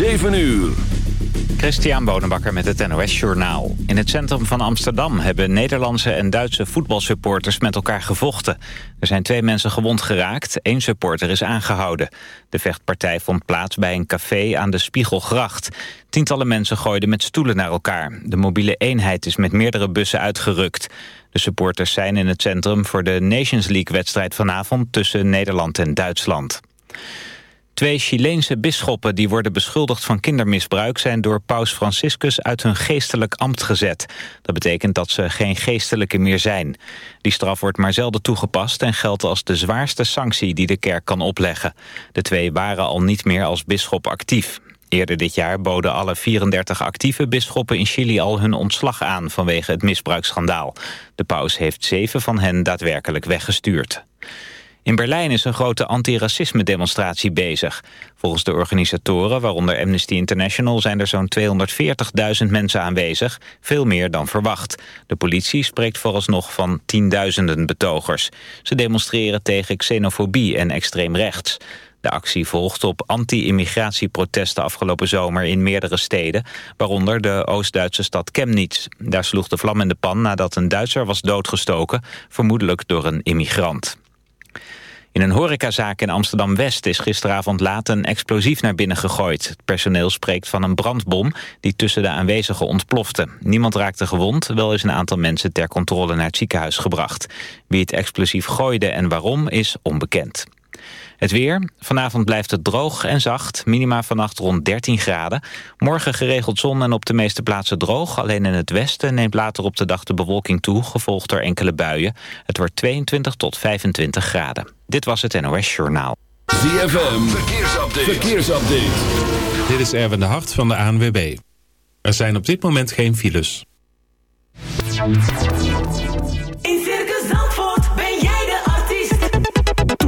7 uur. Christian Bonenbakker met het NOS Journaal. In het centrum van Amsterdam hebben Nederlandse en Duitse voetbalsupporters met elkaar gevochten. Er zijn twee mensen gewond geraakt, één supporter is aangehouden. De vechtpartij vond plaats bij een café aan de Spiegelgracht. Tientallen mensen gooiden met stoelen naar elkaar. De mobiele eenheid is met meerdere bussen uitgerukt. De supporters zijn in het centrum voor de Nations League-wedstrijd vanavond tussen Nederland en Duitsland. Twee Chileense bisschoppen die worden beschuldigd van kindermisbruik... zijn door paus Franciscus uit hun geestelijk ambt gezet. Dat betekent dat ze geen geestelijke meer zijn. Die straf wordt maar zelden toegepast... en geldt als de zwaarste sanctie die de kerk kan opleggen. De twee waren al niet meer als bisschop actief. Eerder dit jaar boden alle 34 actieve bisschoppen in Chili al hun ontslag aan vanwege het misbruiksschandaal. De paus heeft zeven van hen daadwerkelijk weggestuurd. In Berlijn is een grote antiracisme-demonstratie bezig. Volgens de organisatoren, waaronder Amnesty International... zijn er zo'n 240.000 mensen aanwezig, veel meer dan verwacht. De politie spreekt vooralsnog van tienduizenden betogers. Ze demonstreren tegen xenofobie en extreem rechts. De actie volgt op anti-immigratieprotesten afgelopen zomer in meerdere steden, waaronder de Oost-Duitse stad Chemnitz. Daar sloeg de vlam in de pan nadat een Duitser was doodgestoken, vermoedelijk door een immigrant. In een horecazaak in Amsterdam-West is gisteravond laat een explosief naar binnen gegooid. Het personeel spreekt van een brandbom die tussen de aanwezigen ontplofte. Niemand raakte gewond, wel is een aantal mensen ter controle naar het ziekenhuis gebracht. Wie het explosief gooide en waarom is onbekend. Het weer. Vanavond blijft het droog en zacht. Minima vannacht rond 13 graden. Morgen geregeld zon en op de meeste plaatsen droog. Alleen in het westen neemt later op de dag de bewolking toe... gevolgd door enkele buien. Het wordt 22 tot 25 graden. Dit was het NOS Journaal. ZFM. Verkeersupdate. Verkeersupdate. Dit is Erwin de Hart van de ANWB. Er zijn op dit moment geen files.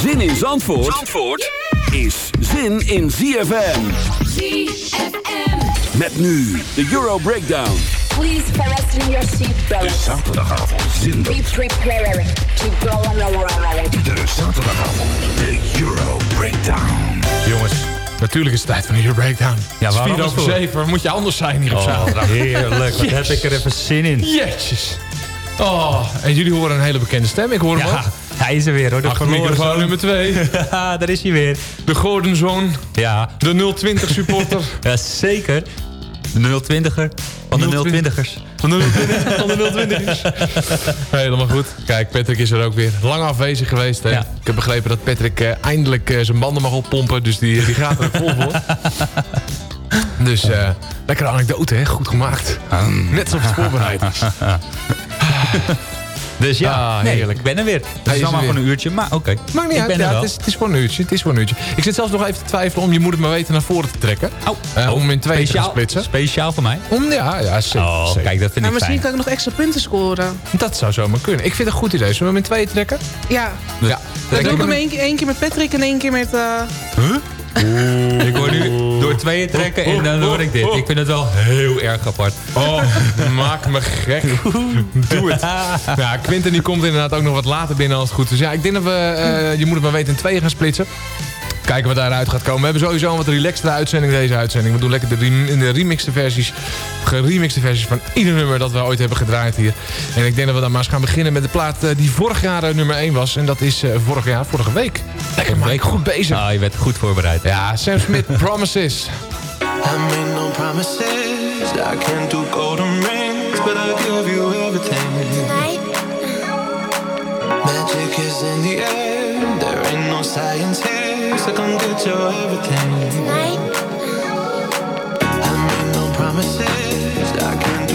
Zin in Zandvoort, Zandvoort is zin in ZFM. ZFM. Met nu de Euro Breakdown. Please fasten your seatbelts. Zaterdagavond zinder. Be prepared to go on a ride. De zaterdagavond, de Euro Breakdown. Jongens, natuurlijk is het tijd van de Euro Breakdown. Ja, waar 4 anders over voor? 7. Moet je anders zijn hier op Oh, zaterdag. heerlijk. Wat heb ik er even zin in. Jetjes. Oh, en jullie horen een hele bekende stem. Ik hoor hem Ja, ook. Hij is er weer hoor. De Achter microfoon nummer 2. Ja, daar is hij weer. De Gordon Zoon. Ja, De 020 supporter. ja zeker. De 020er van de 020ers. Van de 020 van de 020 Helemaal goed. Kijk, Patrick is er ook weer. Lang afwezig geweest. Hè? Ja. Ik heb begrepen dat Patrick eh, eindelijk eh, zijn banden mag oppompen. Dus die, die gaat er ook vol voor. Dus eh lekkere anekdote, hè? Goed gemaakt. Net zoals het voorbereid is. Dus ja, Ah, nee, heerlijk. ik ben er weer. Het Hij is allemaal voor een uurtje, maar oké. Maakt niet ik uit. ben er Ja, het, is, het is voor een uurtje. Het is voor een uurtje. Ik zit zelfs nog even te twijfelen om je moeder maar weten naar voren te trekken. Oh, Eh, om in twee te splitsen. Speciaal voor mij. Om, ja, ja, zeker. Oh, zeker. kijk, dat vind Maar ik misschien fijn. kan ik nog extra punten scoren. Dat zou zomaar kunnen. Ik vind het een goed idee. Zullen we hem in tweeën trekken? Ja, Ja. dan doe ik hem één, keer- met Patrick en één keer met... eh, Ik hoor nu door tweeën trekken en dan hoor ik dit. Ik vind het wel heel erg apart. Oh, maak me gek. Doe het. Ja, Quinten die komt inderdaad ook nog wat later binnen als het goed is. Ja, ik denk dat we, eh, je moet het maar weten, in tweeën gaan splitsen. Kijken wat daaruit gaat komen. We hebben sowieso een wat relaxtere uitzending deze uitzending. We doen lekker de, rem- in de remixte versies, geremixte versies van ieder nummer dat we ooit hebben gedraaid hier. En ik denk dat we dan maar eens gaan beginnen met de plaat eh, die vorig jaar eh, nummer 1 was. En dat is eh, vorig jaar, vorige week. Lekker Mike, goed bezig. Ah, je bent goed voorbereid. Ja, Sam Smith, Promises. I made no promises. I can't do golden rings, but I'll give you everything. Magic is in the air. There ain't no science here, so come get your everything. I made no promises. I can't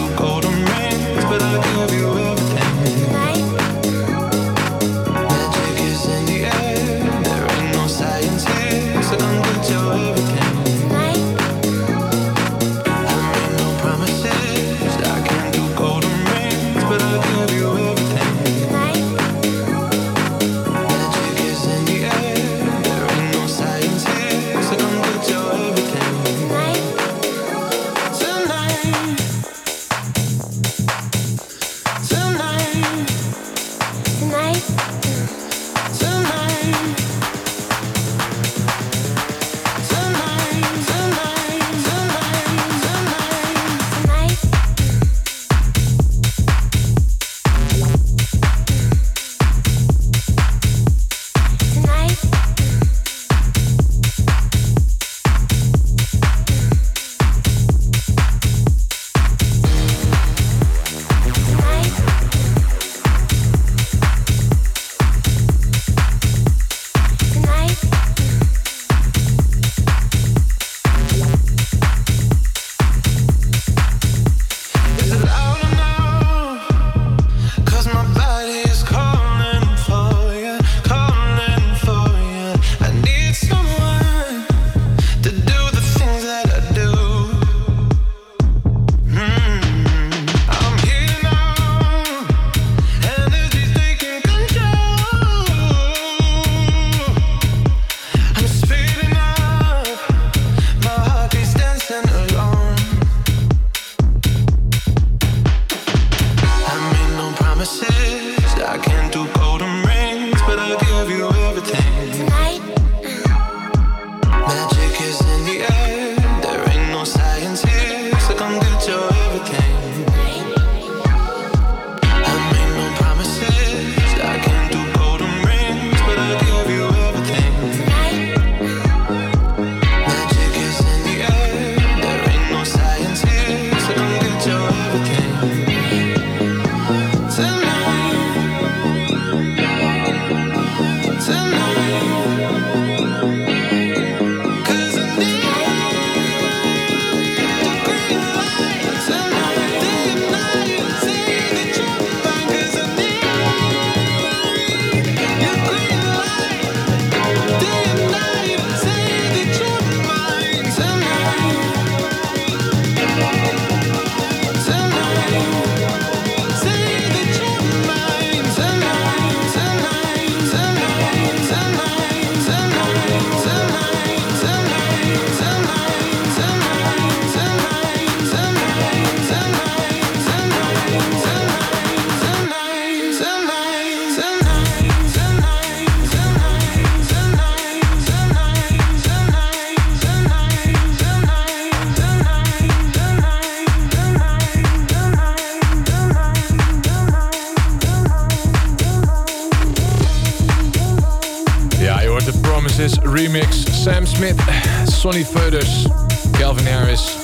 Sonny Feuders, Calvin Harris.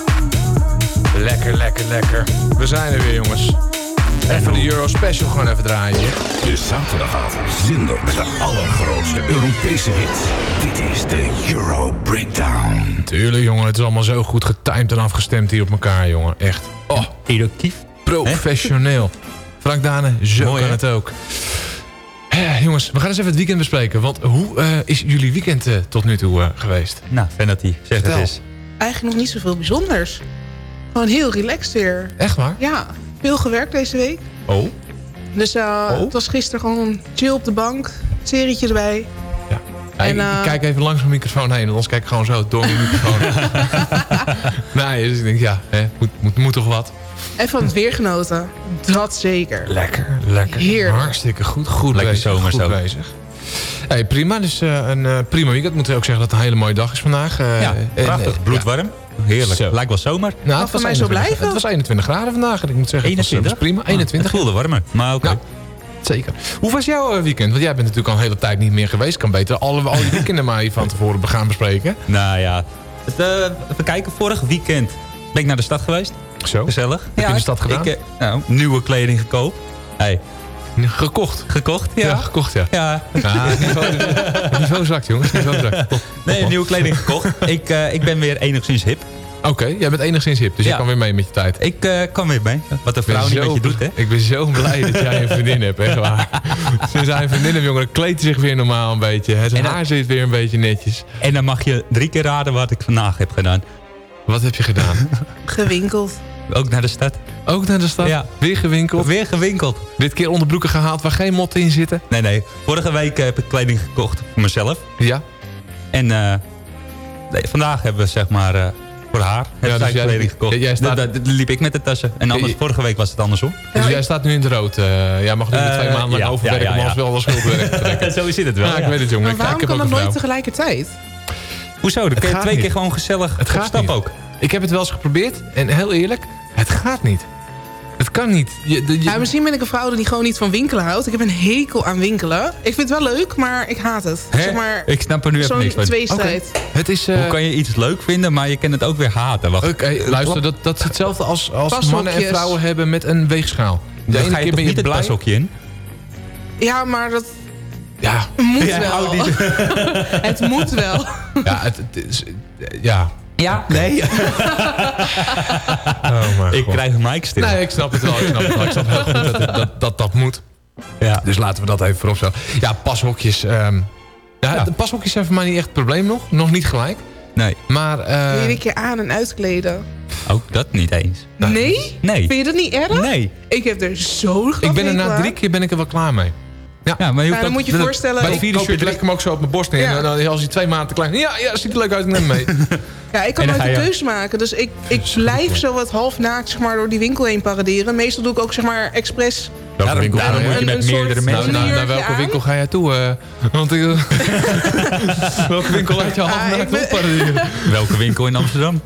Lekker, lekker, lekker. We zijn er weer, jongens. Even de Euro Special gewoon even draaien. De zaterdagavond zender met de allergrootste Europese hits. Dit is de Euro Breakdown. Tuurlijk, jongen. Het is allemaal zo goed getimed en afgestemd hier op elkaar, jongen. Echt. Oh, Educatief. professioneel. Frank Dane, zo Mooi, kan hè? het ook. Eh, jongens, we gaan eens even het weekend bespreken. Want hoe eh, is jullie weekend eh, tot nu toe eh, geweest? Nou, Vanity, zeg Vertel. het eens. Eigenlijk nog niet zoveel bijzonders. Gewoon heel relaxed weer. Echt waar? Ja, veel gewerkt deze week. Oh, Dus eh, Oh. het was gisteren gewoon chill op de bank. Serietje erbij. Ja. Ja, En, ik- ik kijk even langs mijn microfoon heen, anders kijk ik gewoon zo door mijn microfoon. nee, dus ik denk, ja, hè, moet, moet, moet toch wat. En van het weer genoten. Dat zeker. Lekker, lekker. Heerlijk. Hartstikke goed. Goed Lekker bezig. zomers goed bezig. Hey, prima, dus eh, een eh, prima weekend. Moet ik ook zeggen dat het een hele mooie dag is vandaag. Eh, Ja, en, prachtig. Bloedwarm. Heerlijk. Zo. Lijkt wel zomer. Nou, Mag het was, voor mij zo 21, blijven? het was 21 graden vandaag. En ik moet zeggen, het was- 21? Het was prima. Het 21. voelde warmer. Maar oké. Zeker. Hoe was jouw weekend? Want jij bent natuurlijk al een hele tijd niet meer geweest. Kan beter alle, al die weekenden maar hier van tevoren gaan bespreken. Nou ja. Het, eh, even kijken. Vorig weekend ben ik naar de stad geweest. Zo. Gezellig. je in de stad gedaan? Ik, eh, nou, nieuwe kleding gekoopt. Hey, Gekocht. gekocht? Ja, Ja. gekocht ja. Ja. Ja, het niveau, het niveau zakt jongens. Het niveau zakt. Top. Nee, nieuwe kleding gekocht. ik, eh, ik ben weer enigszins hip. Oké, jij bent enigszins hip, dus Ja. je kan weer mee met je tijd. Ik eh, kan weer mee. Wat een vrouw niet met je doet, hè? Ik ben zo blij dat jij een vriendin hebt, echt waar. Sinds hij een vriendin heeft, jongen, kleedt hij zich weer normaal een beetje. En dan- haar zit weer een beetje netjes. En dan mag je drie keer raden wat ik vandaag heb gedaan. Wat heb je gedaan? Gewinkeld. Ook naar de stad. Ook naar de stad? Ja. Weer gewinkeld? Weer gewinkeld. Dit keer onderbroeken gehaald waar geen motten in zitten? Nee, nee. Vorige week heb ik kleding gekocht voor mezelf. Ja. En eh, nee, vandaag hebben we zeg maar eh, voor haar heb dus jij- kleding gekocht. jij- jij staat- Da- da- da- liep ik met de tassen. En anders, vorige week was het andersom. Dus jij staat nu in het rood. eh, jij mag nu twee maanden lang ja, overwerken ja, ja, om ons ja. wel wat schuldwerk te trekken. Zo zit het wel. Ja, ik ja. weet het jongen. Maar Ik, waarom ik heb kan dat nooit tegelijkertijd? Hoezo? Dan kun je twee niet. keer gewoon gezellig Het op gaat stap niet. ook. Ik heb het wel eens geprobeerd en heel eerlijk, het gaat niet. Het kan niet. Je, de- je- Ja, misschien ben ik een vrouw die gewoon niet van winkelen houdt. Ik heb een hekel aan winkelen. Ik vind het wel leuk, maar ik haat het. Hè? Zeg maar, ik snap er nu even niks van. tweestrijd. het is... eh, Hoe kan je iets leuk vinden, maar je kan het ook weer haten? Wacht. Oké, luister, dat, dat is hetzelfde als, als mannen en vrouwen hebben met een weegschaal. De Dan ene ga je keer ben je niet het blij. pashokje in? Ja, maar dat Ja, moet Ja, wel. het moet wel. ja, het, het is, ja. Ja, nee. Oh, ik krijg een mic stil. Nee, ik snap het wel. Ik snap, het wel. Ik snap heel goed dat het- dat, dat dat moet. Ja. Dus laten we dat even voorop stellen. Ja, pashokjes. ehm, ja, Ja. De pashokjes zijn voor mij niet echt het probleem nog. Nog niet gelijk. Nee, Maar... eh, Iedere keer aan- en uitkleden. ook dat niet eens. Nee? Nee. Vind je dat niet erg? Nee. Ik heb er zo ik ben er na drie keer ben ik er wel klaar mee. Ja, maar je hoeft Nou, dan moet je dat- voorstellen... Bij ik- vierde koop je shirt leg ik hem ook zo op mijn borst neer. Ja. En dan, als hij twee maanden te klein is. Ja, ja, ziet er leuk uit. Ik neem hem mee. Ja, ik kan nooit je- keuze maken. Dus ik, ik blijf zo wat half naakt zeg maar, door die winkel heen paraderen. Meestal doe ik ook zeg maar expres... Welke winkel ga daarom je? moet je Een- met een meerdere mensen... Nou, een naar, welke aan. winkel ga jij toe? eh? want ik, welke winkel laat je half Ah, naakt ben- opparaderen? Welke winkel in Amsterdam?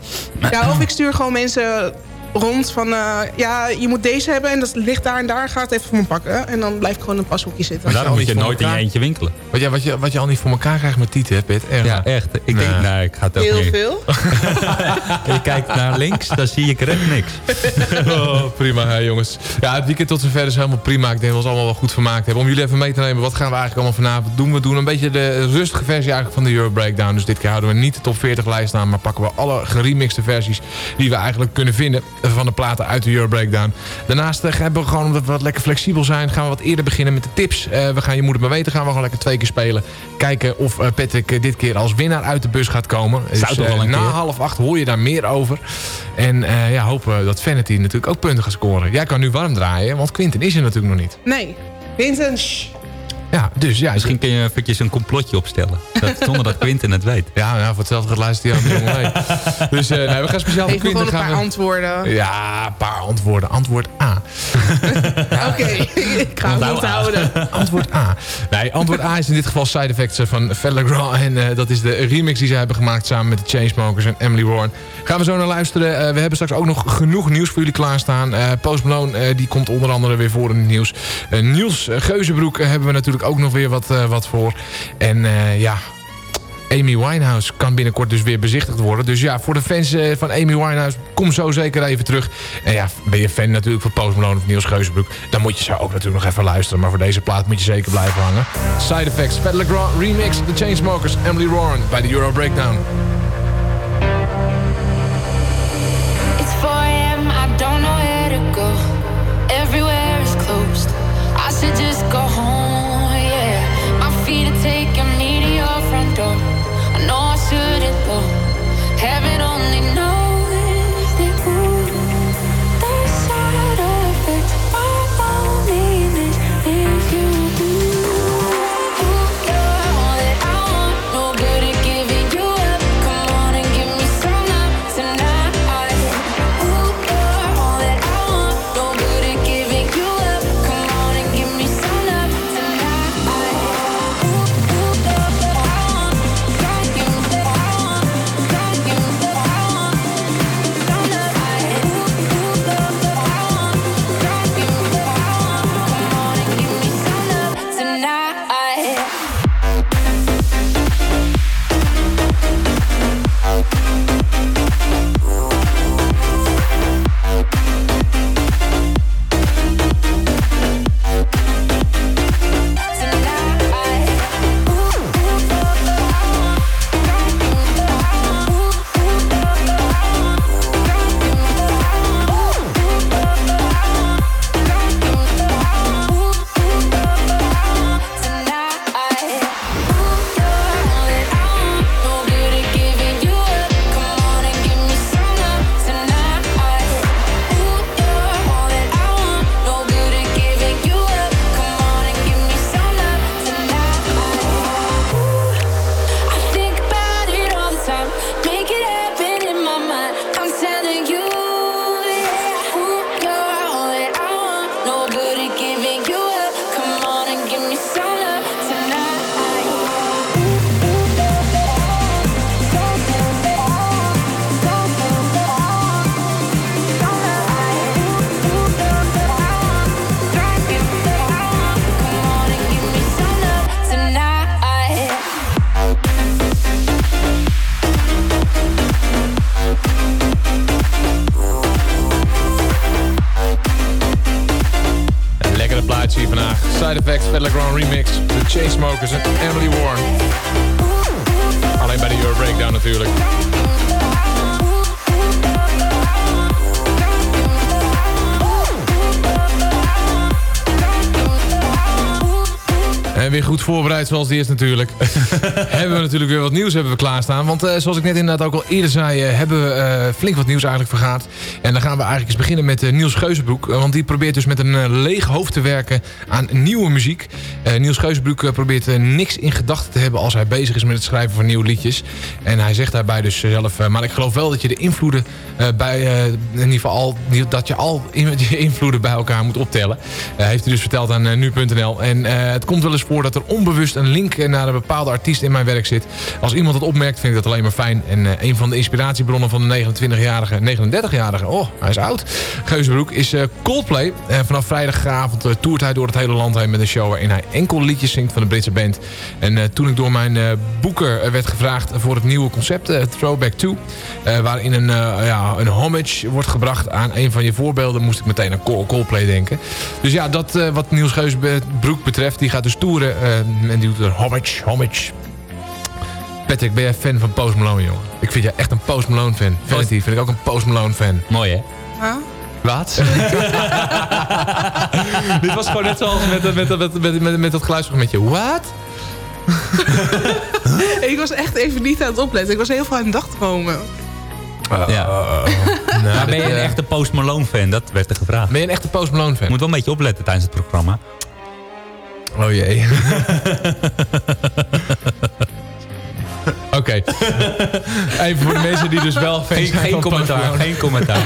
Ja, of ik stuur gewoon mensen rond van... eh, ja, je moet deze hebben en dat ligt daar en daar. Ga het even voor me pakken. En dan blijf ik gewoon in een pashoekje zitten. Maar daarom moet je nooit in je eentje winkelen. Wat, ja, wat, je, wat je al niet voor elkaar krijgt met tieten, hè, Pit? Erg. Ja, echt. Ik denk, Nee. nee, ik ga het ook Heel niet. veel. Je kijkt naar links, dan zie ik recht niks. Oh, prima, hè, jongens. Ja, het weekend tot zover is helemaal prima. Ik denk dat we ons allemaal wel goed vermaakt hebben. Om jullie even mee te nemen, wat gaan we eigenlijk allemaal vanavond doen? We doen een beetje de rustige versie eigenlijk van de Euro Breakdown. Dus dit keer houden we niet de top 40 lijst aan, maar pakken we alle geremixte versies die we eigenlijk kunnen vinden van de platen uit de Euro Breakdown. Daarnaast eh, hebben we gewoon, omdat we wat lekker flexibel zijn, gaan we wat eerder beginnen met de tips. Eh, we gaan Je Moet Het Maar Weten, gaan we gewoon lekker twee keer spelen. Kijken of eh, Patrick dit keer als winnaar uit de bus gaat komen. Dus, toch wel een na keer. half acht hoor je daar meer over. En eh, ja, hopen dat Vanity natuurlijk ook punten gaat scoren. Jij kan nu warm draaien, want Quinten is er natuurlijk nog niet. Nee. Vincent, shh. Ja, dus ja. Misschien kun je eventjes een complotje opstellen. Dat, zonder dat Quinten het weet. Ja, ja, voor hetzelfde gaat luisteren mee. Dus eh, nee, we gaan speciaal voor Quinten gewoon een paar gaan we... antwoorden. Ja, een paar antwoorden. Antwoord A. Oké, ik ga het Onthoud niet A. houden. Antwoord A. Nee, antwoord A is in dit geval Side Effects eh, van Fellegrand. En eh, dat is de remix die ze hebben gemaakt samen met de Chainsmokers en Emily Warren. Gaan we zo naar luisteren. Eh, we hebben straks ook nog genoeg nieuws voor jullie klaarstaan. Eh Post Malone eh, die komt onder andere weer voor in het nieuws. Niels Geuzenbroek hebben we natuurlijk ook nog weer wat, eh, wat voor. En eh, ja... Amy Winehouse kan binnenkort dus weer bezichtigd worden. Dus ja, voor de fans eh, van Amy Winehouse, kom zo zeker even terug. En ja, ben je fan natuurlijk van Post Malone of Niels Geuzenbroek... dan moet je zo ook natuurlijk nog even luisteren. Maar voor deze plaat moet je zeker blijven hangen. Side Effects, Fat Legrand, Remix, The Chainsmokers, Emily Warren bij de Euro Breakdown. Weer goed voorbereid zoals die is natuurlijk. hebben we natuurlijk weer wat nieuws hebben we klaarstaan. Want eh, zoals ik net inderdaad ook al eerder zei... eh, hebben we eh, flink wat nieuws eigenlijk vergaard. En dan gaan we eigenlijk eens beginnen met Niels Geuzenbroek. Want die probeert dus met een leeg hoofd te werken aan nieuwe muziek. Niels Geuzenbroek probeert niks in gedachten te hebben... als hij bezig is met het schrijven van nieuwe liedjes. En hij zegt daarbij dus zelf... maar ik geloof wel dat je de invloeden bij... in ieder geval al, dat je al je invloeden bij elkaar moet optellen. Heeft hij dus verteld aan nu.nl. En het komt wel eens voor dat er onbewust een link naar een bepaalde artiest in mijn werk zit. Als iemand het opmerkt, vind ik dat alleen maar fijn. En eh, een van de inspiratiebronnen van de 29-jarige, 39-jarige, oh, hij is oud, Geuzenbroek, is eh, Coldplay. Eh, vanaf vrijdagavond eh, toert hij door het hele land heen met een show waarin hij enkel liedjes zingt van de Britse band. En toen ik door mijn boeker werd gevraagd voor het nieuwe concept, Throwback 2, eh, waarin een, ja, een homage wordt gebracht aan een van je voorbeelden, moest ik meteen aan Col- Coldplay denken. Dus ja, dat wat Niels Geuzenbroek betreft, die gaat dus toeren en die doet een homage, homage. Patrick, ben jij fan van Post Malone, jongen? Ik vind jij echt een Post Malone fan. Vanity vind ik ook een Post Malone fan. Mooi, hè? Huh? Wat? Dit was gewoon net zoals met, met, met, met, met, met, met dat geluidsfragmentje. Wat? ik was echt even niet aan het opletten. Ik was heel veel aan het dag komen. ja. maar ben je een echte Post Malone fan? Dat werd er gevraagd. Ben je een echte Post Malone fan? Moet wel een beetje opletten tijdens het programma. Oh jee. Oké. Even voor de mensen die dus wel Geen, geen commentaar, geen commentaar.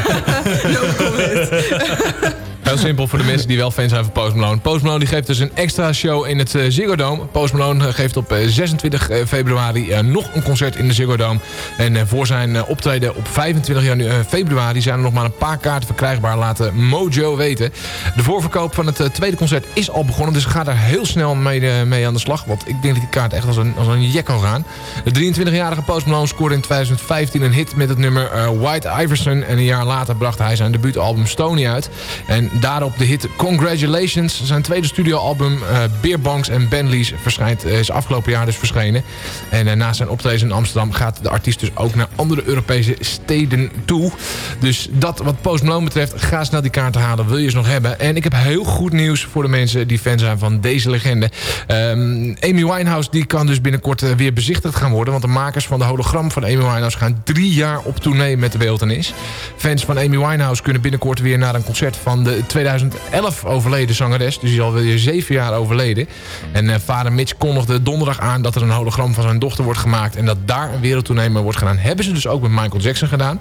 Heel simpel voor de mensen die wel fan zijn van Post Malone. Post Malone die geeft dus een extra show in het eh, Ziggo Dome. Post Malone eh, geeft op eh, 26 februari eh, nog een concert in de Ziggo Dome. En voor zijn optreden op 25 janu- eh, februari zijn er nog maar een paar kaarten verkrijgbaar. Laten Mojo weten. De voorverkoop van het tweede concert is al begonnen. Dus ga daar heel snel mee, mee aan de slag. Want ik denk dat die kaart echt als een, als een jek kan gaan. De 23-jarige Post Malone scoorde in 2015 een hit met het nummer White Iverson. En een jaar later bracht hij zijn debuutalbum Stony uit. En daarop de hit Congratulations. Zijn tweede studioalbum eh Beerbongs en Bentleys verschijnt, eh, is afgelopen jaar dus verschenen. En eh, na zijn optreden in Amsterdam gaat de artiest dus ook naar andere Europese steden toe. Dus dat wat Post Malone betreft, ga snel die kaarten halen. Wil je ze nog hebben? En ik heb heel goed nieuws voor de mensen die fan zijn van deze legende. Ehm, Amy Winehouse die kan dus binnenkort weer bezichtigd gaan worden. Want de makers van de hologram van Amy Winehouse gaan drie jaar op tournee met de beeltenis. Fans van Amy Winehouse kunnen binnenkort weer naar een concert van de 2011 overleden zangeres. Dus die is alweer zeven jaar overleden. En eh, vader Mitch kondigde donderdag aan dat er een hologram van zijn dochter wordt gemaakt. En dat daar een wereldtournee mee wordt gedaan. Hebben ze dus ook met Michael Jackson gedaan.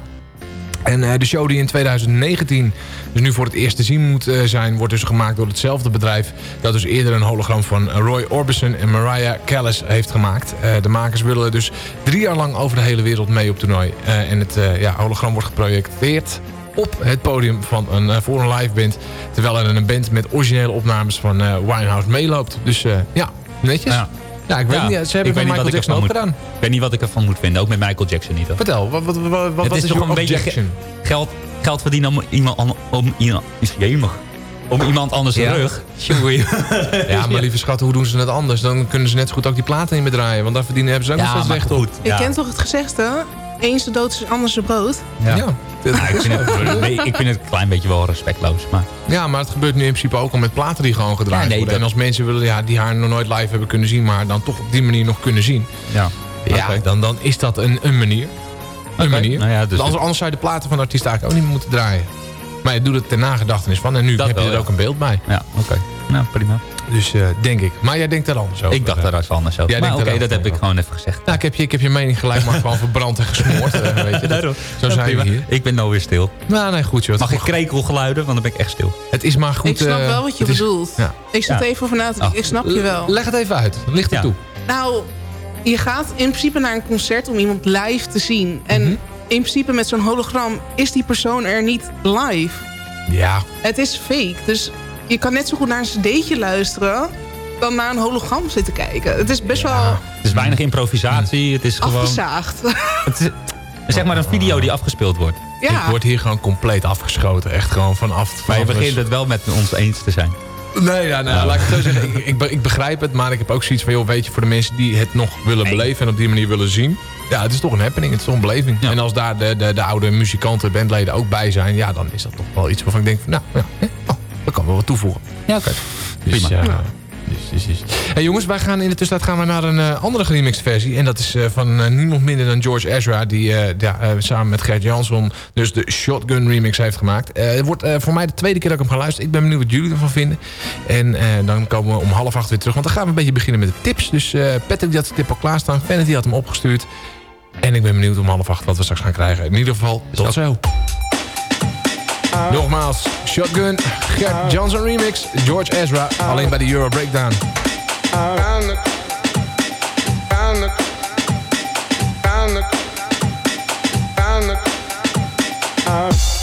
En eh, de show die in 2019 dus nu voor het eerst te zien moet eh, zijn... wordt dus gemaakt door hetzelfde bedrijf... dat dus eerder een hologram van Roy Orbison en Mariah Callas heeft gemaakt. De makers willen dus drie jaar lang over de hele wereld mee op toernooi. En het ja, hologram wordt geprojecteerd op het podium van een, eh, voor een live band... terwijl er een band met originele opnames van eh, Winehouse meeloopt. Dus eh, ja, netjes. Ja. Ja. ik weet Ja, niet, ze hebben ik weet van niet Michael wat ik Jackson ook ervan gedaan. moet- Ik weet niet wat ik ervan moet vinden. Ook met Michael Jackson niet. hoor. Vertel, wat, wat, wat, wat, het wat is, is toch een beetje ge- geld, geld verdienen om iemand, an- om, iemand, jemig. om iemand anders de Ja. rug. Ja, maar lieve schat, hoe doen ze het anders? Dan kunnen ze net zo goed ook die platen niet meer draaien. Want daar verdienen hebben ze ook Ja, nog steeds maar recht op. goed. Je Ja. kent toch het gezegde? Eens de dood is anders de brood. Ja. Ja. Ik, vind het, nee, ik vind het een klein beetje wel respectloos. Maar Ja, maar het gebeurt nu in principe ook al met platen die gewoon gedraaid Ja, nee, worden. dat- En als mensen willen, ja, die haar nog nooit live hebben kunnen zien... maar dan toch op die manier nog kunnen zien... ja. Ja, dan, dan is dat een, een manier. Een manier. nou ja, dus- anders, anders zou je de platen van de artiest eigenlijk ook niet meer moeten draaien. Maar je doet het ter nagedachtenis van. En nu Dat heb je er ja. ook een beeld bij. Ja, oké. Nou, prima. Dus eh, denk ik. Maar jij denkt daar anders over. Ik dacht daar eens anders over. Jij maar oké, dat heb ik gewoon even gezegd. Nou, ik heb je, ik heb je mening gelijk maar gewoon verbrand en gesmoord. eh, weet je. Daarom. zo Ja, zijn we hier. Ik ben nou weer stil. Nou, nee, goed joh. Mag ik krekelgeluiden? Want dan ben ik echt stil. Het is maar goed. ik snap eh, wel wat je is- bedoelt. Ja. Ik zit Ja. even over na te denken. Oh. Ik snap je wel. Leg het even uit. Licht er Ja. toe. Nou, je gaat in principe naar een concert om iemand live te zien. En Mhm. in principe met zo'n hologram is die persoon er niet live. Ja, Het is fake. Dus je kan net zo goed naar een cd'tje luisteren... dan naar een hologram zitten kijken. Het is best wel Het is weinig improvisatie. Het is gewoon... afgezaagd. Het is, zeg maar een video die afgespeeld wordt. ja. ik word hier gewoon compleet afgeschoten. Echt gewoon vanaf... Maar je begint het wel met ons eens te zijn. Nee, ja, nou, laat ik het zo zeggen. Ik, ik, be- ik begrijp het, maar ik heb ook zoiets van... joh, weet je, voor de mensen die het nog willen beleven... en op die manier willen zien... ja, het is toch een happening, het is toch een beleving. En als daar de, de, de oude muzikanten, bandleden ook bij zijn... ja, dan is dat toch wel iets waarvan ik denk van... nou, ja, dat kan wel wat toevoegen. Ja, oké. Dus, Prima. ja, dus, dus, dus. Hey, jongens, wij gaan in de tussentijd gaan we naar een eh, andere geremixed versie. En dat is eh, van eh, niemand minder dan George Ezra. Die eh, ja, eh, samen met Gert Jansson dus de Shotgun remix heeft gemaakt. Eh, het wordt eh, voor mij de tweede keer dat ik hem ga luisteren. Ik ben benieuwd wat jullie ervan vinden. En eh, dan komen we om half acht weer terug. Want dan gaan we een beetje beginnen met de tips. Dus eh, Patrick die had zijn tip al klaarstaan. Fennet die had hem opgestuurd. En ik ben benieuwd om half acht wat we straks gaan krijgen. In ieder geval, tot zo. Uh-huh. Nogmaals, Shotgun, Gert uh-huh. Johnson remix, George Ezra, uh-huh. alleen bij de Euro Breakdown. Feeling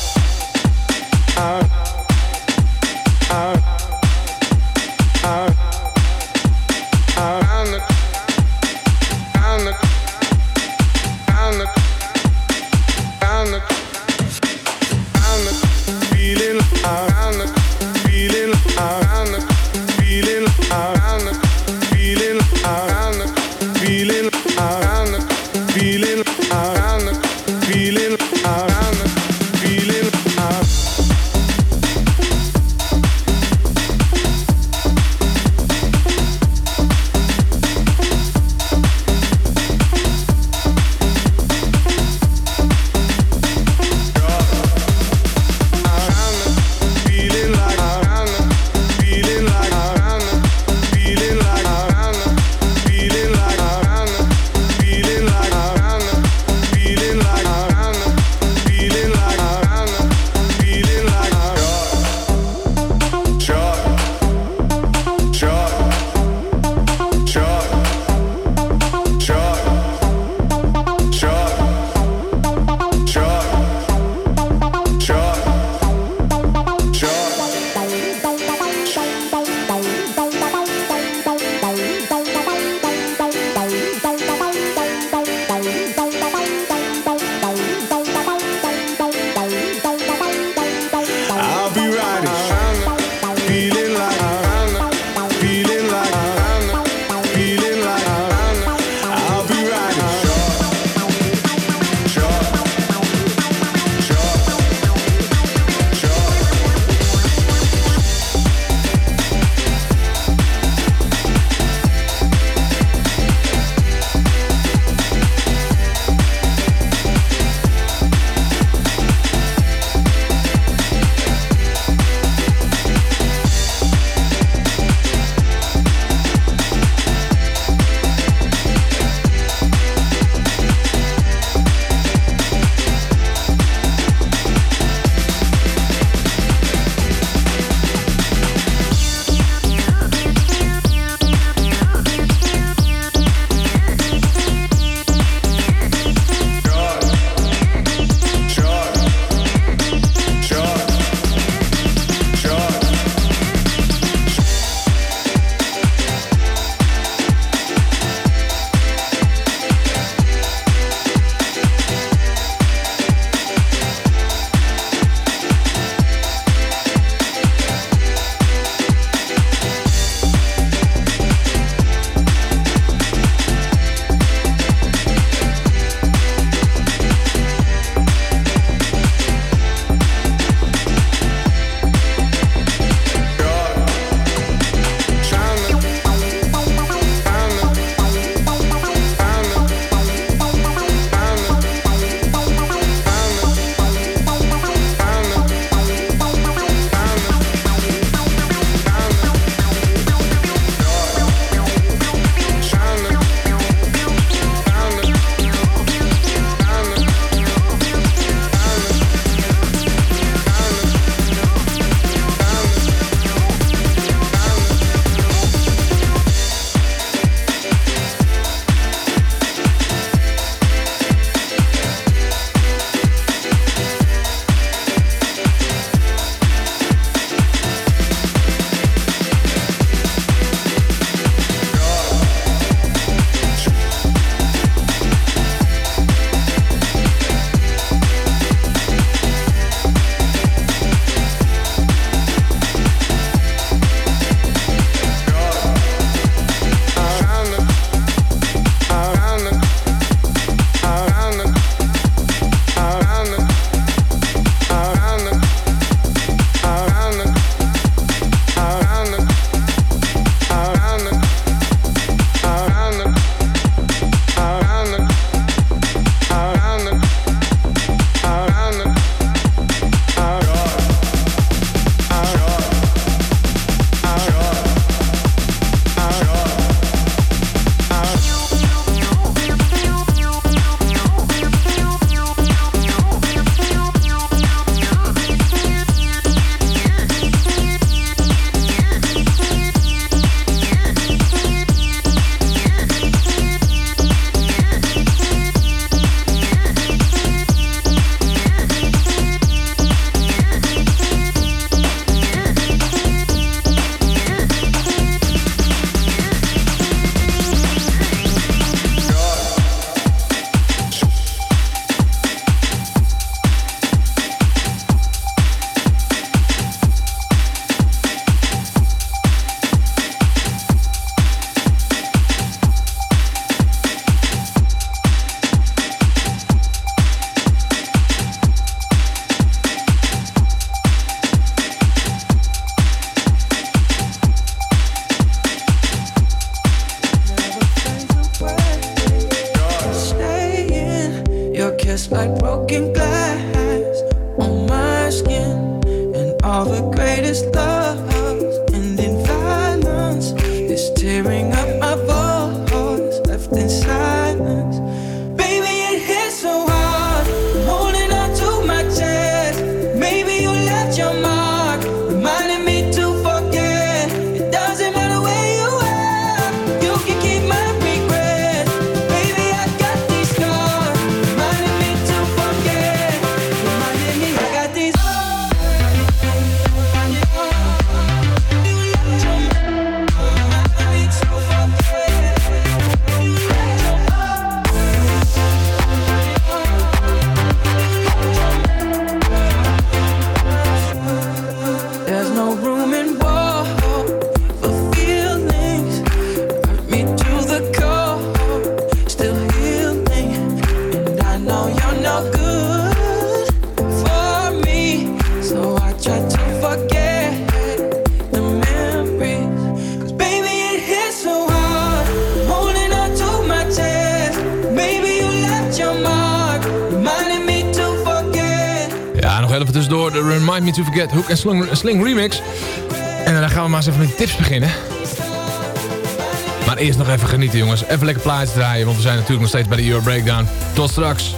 Forget Hook en Sling, Sling remix. En dan gaan we maar eens even met de tips beginnen. Maar eerst nog even genieten, jongens. Even lekker plaatjes draaien, want we zijn natuurlijk nog steeds bij de Euro Breakdown. Tot straks.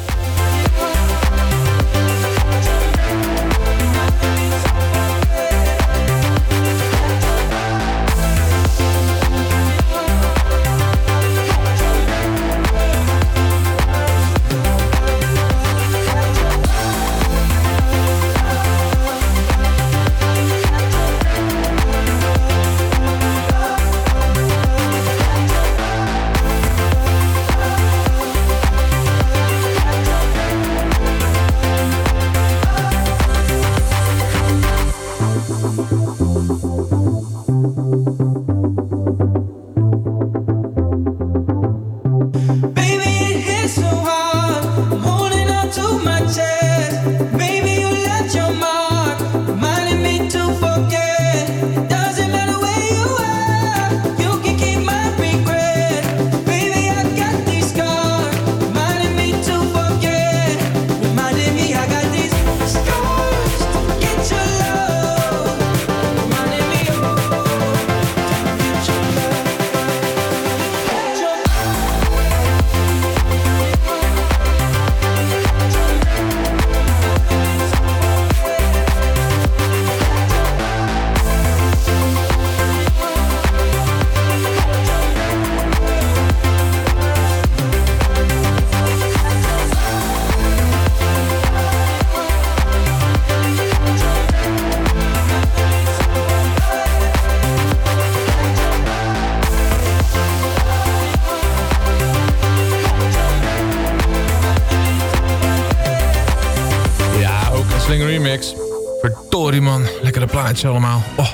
Allemaal. Oh.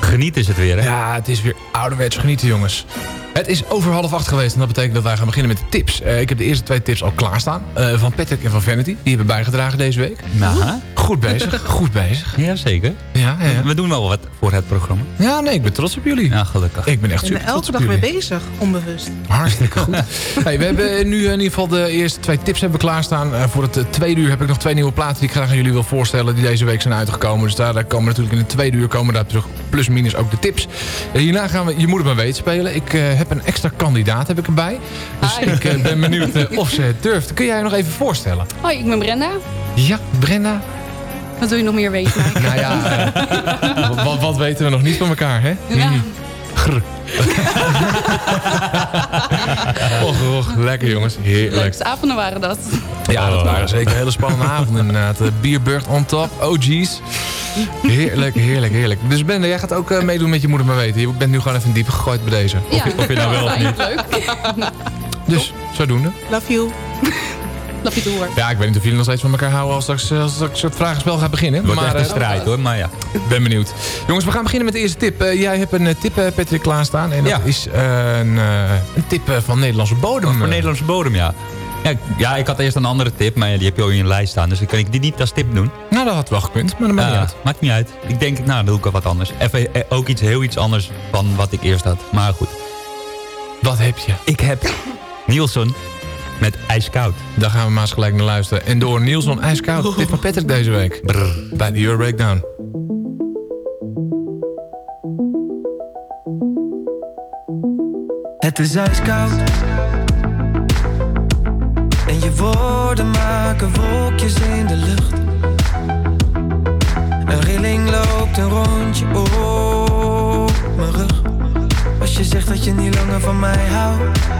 Geniet is het weer, hè? Ja, het is weer ouderwets genieten, jongens. Het is over half acht geweest en dat betekent dat wij gaan beginnen met de tips. Eh, ik heb de eerste twee tips al klaarstaan. eh van Patrick en van Vanity. Die hebben bijgedragen deze week. Nou, Goed bezig, goed bezig. ja, zeker. Ja, ja, ja. We doen wel wat voor het programma. Ja, nee, ik ben trots op jullie. Ja, gelukkig. Ik ben echt super trots elke dag mee bezig, onbewust. Hartstikke goed. hey, we hebben nu in ieder geval de eerste twee tips hebben we klaarstaan. Eh, voor het tweede uur heb ik nog twee nieuwe platen die ik graag aan jullie wil voorstellen. Die deze week zijn uitgekomen. Dus daar, daar komen natuurlijk in het tweede uur komen daar terug. Plus minus ook de tips. Hierna gaan we Je Moeder Maar Weet spelen. Ik eh, heb een extra kandidaat heb ik erbij. Dus ik eh, ben benieuwd eh, of ze het durft. Kun jij je nog even voorstellen? Hoi, ik ben Brenda. Ja, Brenda. Wat wil je nog meer weten? Nou ja, eh, wat, wat weten we nog niet van elkaar, hè? Ja. Mm. Grr. och, och, lekker jongens. Heerlijk. Leukste avonden waren dat. Ja, dat waren zeker hele spannende avonden inderdaad. De Bierburgt on top, OG's. Heerlijk, heerlijk, heerlijk. Dus Brenda, jij gaat ook eh, meedoen met Je Moeder Maar Weten. Je bent nu gewoon even diep gegooid bij deze. Ja, of je nou wel of niet. Leuk. Dus, zodoende. Love you. Door. Ja, ik weet niet of jullie nog steeds van elkaar houden als straks, als straks het vragenspel gaat beginnen. Wordt echt een eh, strijd, hoor. Maar ja. Ik ben benieuwd. Jongens, we gaan beginnen met de eerste tip. Eh, jij hebt een eh, tip, eh, Patrick, klaarstaan. En dat Ja. is eh, een, eh, een tip eh, van Nederlandse bodem. Voor Nederlandse bodem, ja. ja. Ja, ik had eerst een andere tip, maar die heb je al in je lijst staan. Dus dan kan ik die niet als tip doen. Nou, dat had wel gekund, maar dat maakt niet Eh, uit. Maakt niet uit. Ik denk, nou, dan doe ik wel wat anders. Even eh, ook iets heel iets anders van wat ik eerst had. Maar goed. Wat heb je? Ik heb Nielsen met IJskoud. Daar gaan we maar eens gelijk naar luisteren. En door Nielson IJskoud. Dit van Patrick deze week. Brrr, bij de Euro Breakdown. Het is ijskoud. En je woorden maken wolkjes in de lucht. Een rilling loopt een rondje op mijn rug. Als je zegt dat je niet langer van mij houdt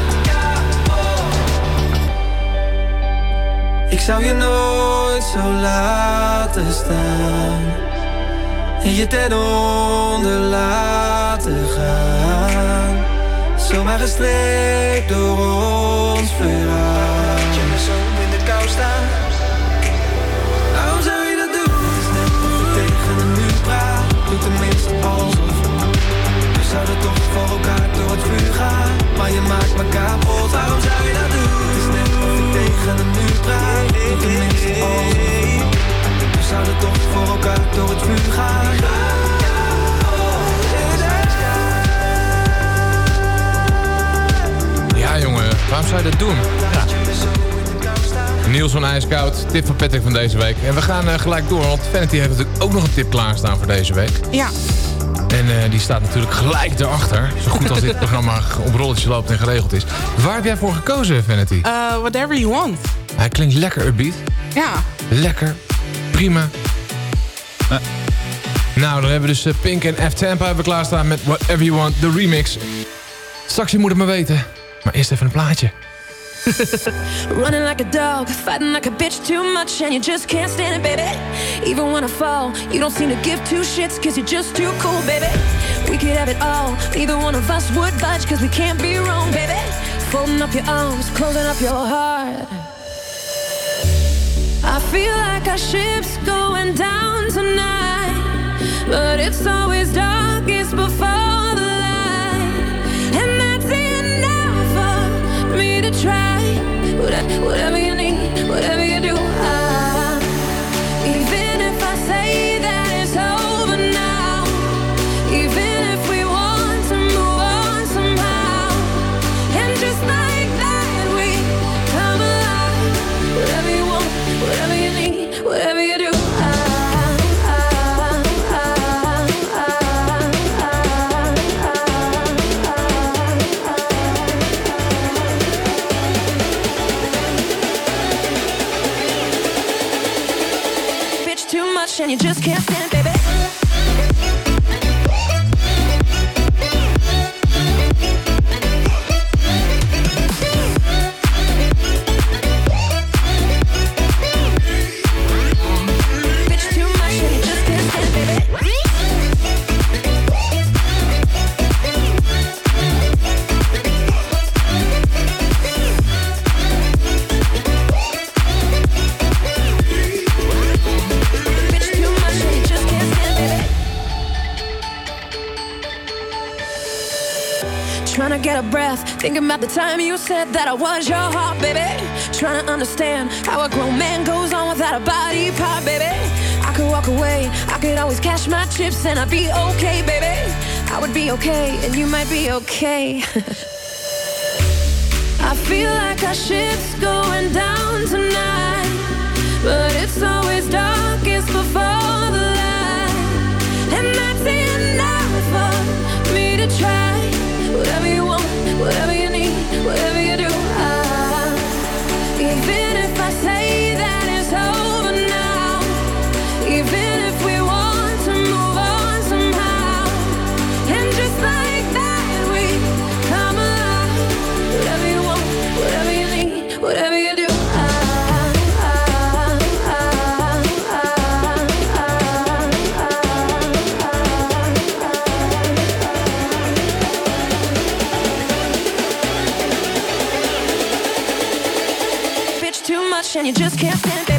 Ik zou je nooit zo laten staan. En je ten onder laten gaan. Zomaar gestreept door ons verhaal. Laat je me zo in de kou staan. Waarom zou je dat doen? Het is net of ik tegen een muur praat. Doe tenminste alsof. We zouden toch voor elkaar door het vuur gaan. Maar je maakt me kapot. Waarom zou je dat een muur praat. Doe tenminste alsof. We zouden toch voor elkaar door het vuur gaan. Ja, jongen, waarom zou je dat doen? Niels van IJskoud, tip van Patrick van deze week. En we gaan eh, gelijk door, want Vanity heeft natuurlijk ook nog een tip klaarstaan voor deze week. Ja. En eh, die staat natuurlijk gelijk erachter. Zo goed als dit programma op rolletjes loopt en geregeld is. Waar heb jij voor gekozen, Vanity? Uh, whatever you want. Hij klinkt lekker upbeat. Ja. Lekker. Prima. Eh. Nou, dan hebben we dus Pink en F Tampa hebben klaarstaan met Whatever You Want, de remix. Straks je moet het maar weten. Maar eerst even een plaatje. Running like a dog, fighting like a bitch too much, and you just can't stand it, baby. Even when I fall, you don't seem to give two shits, cause you're just too cool, baby. We could have it all, neither one of us would budge, cause we can't be wrong, baby. Folding up your arms, closing up your heart. I feel like our ship's going down tonight, but it's always darkest before Whatever, you the time you said that I was your heart, baby. Trying to understand how a grown man goes on without a body part, baby. I could walk away, I could always cash my chips and I'd be okay, baby. I would be okay, and you might be okay. I feel like our ship's going down tonight, but it's always darkest before the light, and that's enough for me to try. Whatever you want, whatever you you just can't stand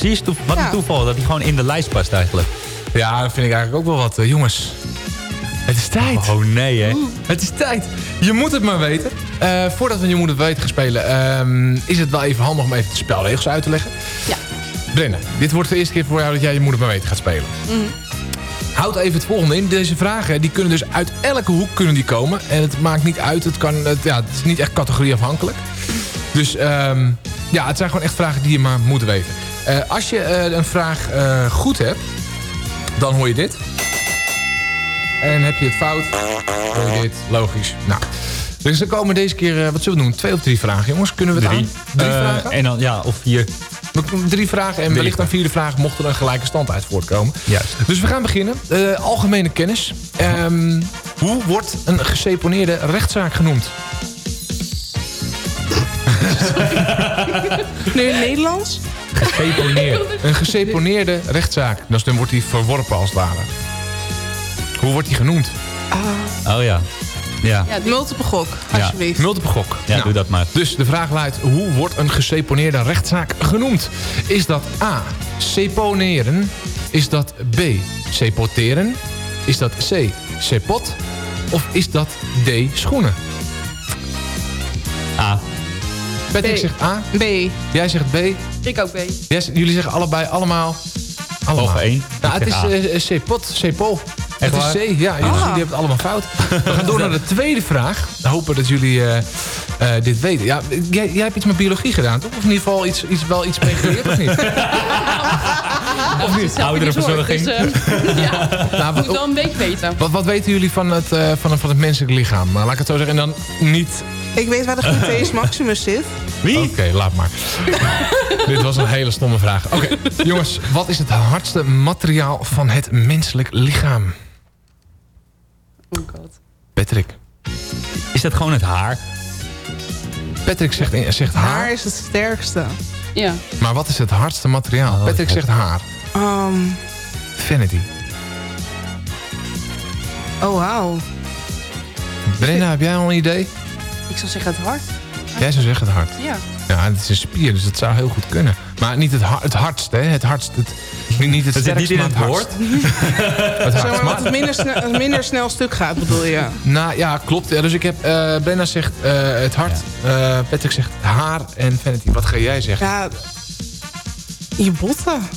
precies. Wat Ja. een toeval dat hij gewoon in de lijst past eigenlijk. Ja, dat vind ik eigenlijk ook wel wat. eh, jongens, het is tijd. Oh nee, hè? Het is tijd. Je moet het maar weten. Eh, voordat we Je moet het weten gaan spelen... ehm, is het wel even handig om even de spelregels uit te leggen. Ja. Brenna, dit wordt de eerste keer voor jou dat jij Je moet het maar weten gaat spelen. Houd even het volgende in. Deze vragen die kunnen dus uit elke hoek kunnen die komen. En het maakt niet uit. Het, kan, het, ja, het is niet echt categorieafhankelijk. Dus ehm, ja, het zijn gewoon echt vragen die je maar moet weten. Eh, als je eh, een vraag eh, goed hebt, dan hoor je dit. En heb je het fout, hoor je dit. Logisch. Nou, dus dan komen deze keer, eh, wat zullen we doen? Twee of drie vragen, jongens? Kunnen we het Drie. aan? Drie vragen? En dan, ja, of vier. Drie vragen en wellicht een vierde vraag mocht er een gelijke stand uit voortkomen. Juist. Dus we gaan beginnen. Eh, algemene kennis. Ehm, hoe wordt een geseponeerde rechtszaak genoemd? Nu Nederlands? Geseponeerd. Een geseponeerde rechtszaak. Dus dan wordt die verworpen als het ware. Hoe wordt die genoemd? Oh ja. Ja. Ja, multiple gok, alsjeblieft. Multiple gok. Ja, Nou, doe dat maar. Dus de vraag luidt, hoe wordt een geseponeerde rechtszaak genoemd? Is dat A, seponeren? Is dat B, sepoteren? Is dat C, sepot? Of is dat D, schoenen? A. Patrick B. zegt A. B. Jij zegt B. Ik ook B. Jij z- jullie zeggen allebei allemaal... allemaal. Behalve één. Nou, het is A. eh, eh, sepot, sepol. Echt het is? C, ja. Jullie, Ah. jullie hebben het allemaal fout. We gaan door naar de tweede vraag. Hopen dat jullie eh, eh, dit weten. Ja, jij, jij hebt iets met biologie gedaan, toch? Of in ieder geval iets, iets, wel iets mee geleerd, of niet? Of niet? Ouderenverzorging. Dus, eh, ja, Nou, moet wat, wel een beetje weten. wat, wat weten jullie van het, eh, van, het- van het menselijk lichaam? Maar laat ik het zo zeggen. En dan niet... Ik weet waar de gluteus maximus zit. Oké, laat maar. Dit was een hele stomme vraag. Oké, jongens. Wat is het hardste materiaal van het menselijk lichaam? Oh god. Patrick. Is dat gewoon het haar? Patrick zegt, zegt haar. Haar is het sterkste. Ja. Maar wat is het hardste materiaal? Oh, Patrick zegt haar. Ehm, Vanity. oh, wauw. Brenna, heb jij al een idee? Ik zou zeggen het hart. Jij zou zeggen het hart. Ja. Ja, het is een spier, dus het zou heel goed kunnen. Maar niet het, het hardst, hè? Het hardst. Het, niet het Het zit niet in maar het hardst. Het Zeg hardst. maar wat Maar, het minder minder snel stuk gaat, bedoel je? nou ja, klopt. Ja, dus ik heb, eh Brenna zegt eh, het hart. Eh, Patrick zegt haar en Vanity. Wat ga jij zeggen? Ja, je botten.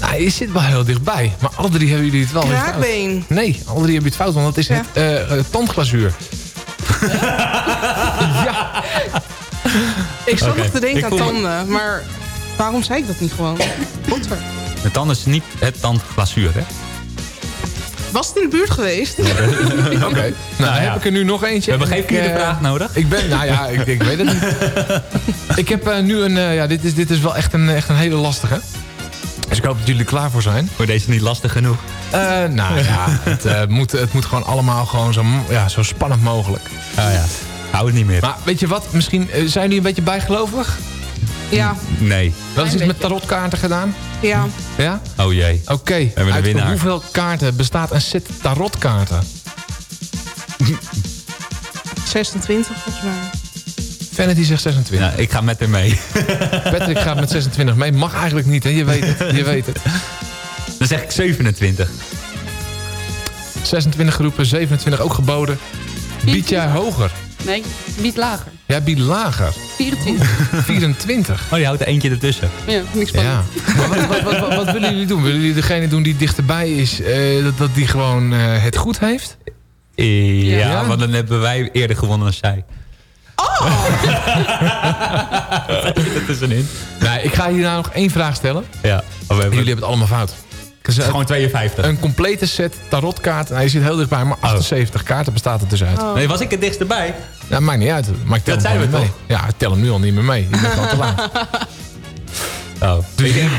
Nou, je zit wel heel dichtbij. Maar alle drie hebben jullie het wel. Kraakbeen. Nee, alle drie hebben je het fout, want dat is Ja. het tandglazuur. ja. Ik zat nog te denken Ik aan me- tanden, maar waarom zei ik dat niet gewoon? Botter. De tand is niet het tandglazuur, hè? Was het in de buurt geweest? Oké. Nou, heb ik er nu nog eentje. We hebben geen vierde eh, vraag nodig. Ik ben, nou ja, ik, ik weet het niet. ik heb eh, nu een, eh, ja, dit is, dit is wel echt een, echt een hele lastige. Dus ik hoop dat jullie er klaar voor zijn. Voor deze niet lastig genoeg. Eh, nou ja, het, eh, moet, het moet gewoon allemaal gewoon zo, ja, zo spannend mogelijk. Oh ja, hou het niet meer. Maar weet je wat, misschien eh, zijn jullie een beetje bijgelovig? Ja, Nee. Wat is iets met tarotkaarten gedaan? ja. Ja? Oh jee. Oké, hebben een uit winnaar. hoeveel kaarten bestaat een set tarotkaarten? 26 volgens mij. Vanity zegt 26. Nou, ik ga met haar mee. Patrick gaat met 26 mee. Mag eigenlijk niet, hè? Je weet het. Je weet het. Dan zeg ik 27. 26 geroepen, 27 ook geboden. Bied jij hoger? Nee, niet lager. Jij biedt lager. 24. 24. Oh, je houdt er eentje ertussen. Ja, niks spannend. Ja. Maar wat, wat, wat, willen jullie doen? Willen jullie degene doen die dichterbij is, eh, dat, dat die gewoon eh, het goed heeft? Ja, Ja? want dan hebben wij eerder gewonnen dan zij. Oh! Zit er tussenin? Nee, ik ga hierna nog één vraag stellen. Ja. Oh, we hebben... En jullie hebben het allemaal fout. Het is gewoon 52. Een complete set tarotkaarten. Hij zit heel dichtbij, maar 78 kaarten bestaat er dus uit. Nee, was ik het dichtst Nou, maakt niet uit. Maar ik tel Dat hem zijn we niet mee. Ja, ik tel hem nu al niet meer mee. Je bent gewoon te laat. Oh.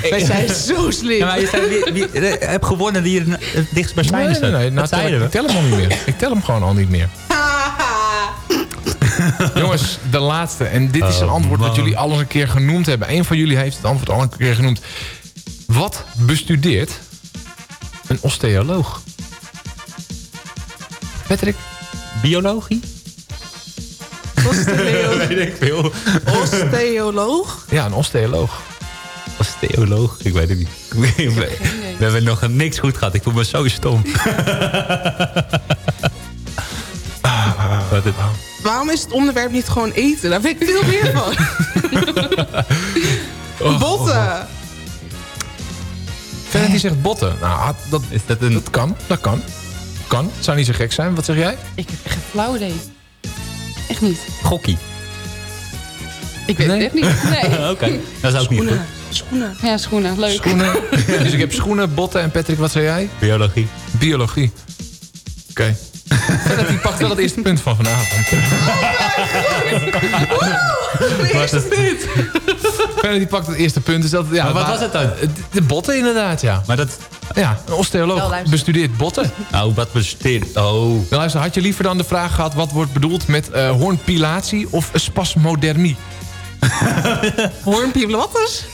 Wij zijn zo slim. Ja, maar je zei, wie, wie, eh, heb gewonnen die er het dichtst bij zijn. Nee, is nee, dat. nee. Nou, Dat tel, ik we. tel hem al niet meer. Ik tel hem gewoon al niet meer. Jongens, de laatste. En dit is een Oh, antwoord wat man. jullie al eens een keer genoemd hebben. Eén van jullie heeft het antwoord al een keer genoemd. Wat bestudeert een osteoloog? Patrick? Biologie? Osteo- Weet ik veel. Osteoloog? Ja, een osteoloog. Osteoloog? Ik weet het niet. We, we hebben nog niks goed gehad. Ik voel me zo stom. Wat het, Waarom is het onderwerp niet gewoon eten? Daar weet ik veel meer van. Oh, Botten. Vanity zegt botten. Nou, dat, is dat een... dat kan. Dat kan. Kan. Zou niet zo gek zijn. Wat zeg jij? Ik heb echt geen flauw idee. Echt niet. Gokkie. Ik weet Nee? het echt niet. Nee. Oké, dat is ook niet goed. Schoenen. Schoenen. Ja, schoenen. Leuk. Schoenen. dus ik heb schoenen, botten en Patrick, wat zei jij? Biologie. Biologie. Oké. Vanity pakt wel het eerste punt van vanavond. Eerste punt. Vanity pakt het eerste punt. Dus dat, ja, Maar wat waar- was het dan? De, botten inderdaad, ja. Maar dat... Ja, een osteoloog bestudeert botten. Nou, wat besteedt... Oh. Nou, luister, had je liever dan de vraag gehad... wat wordt bedoeld met eh hoornpilatie of spasmodermie? Wat is?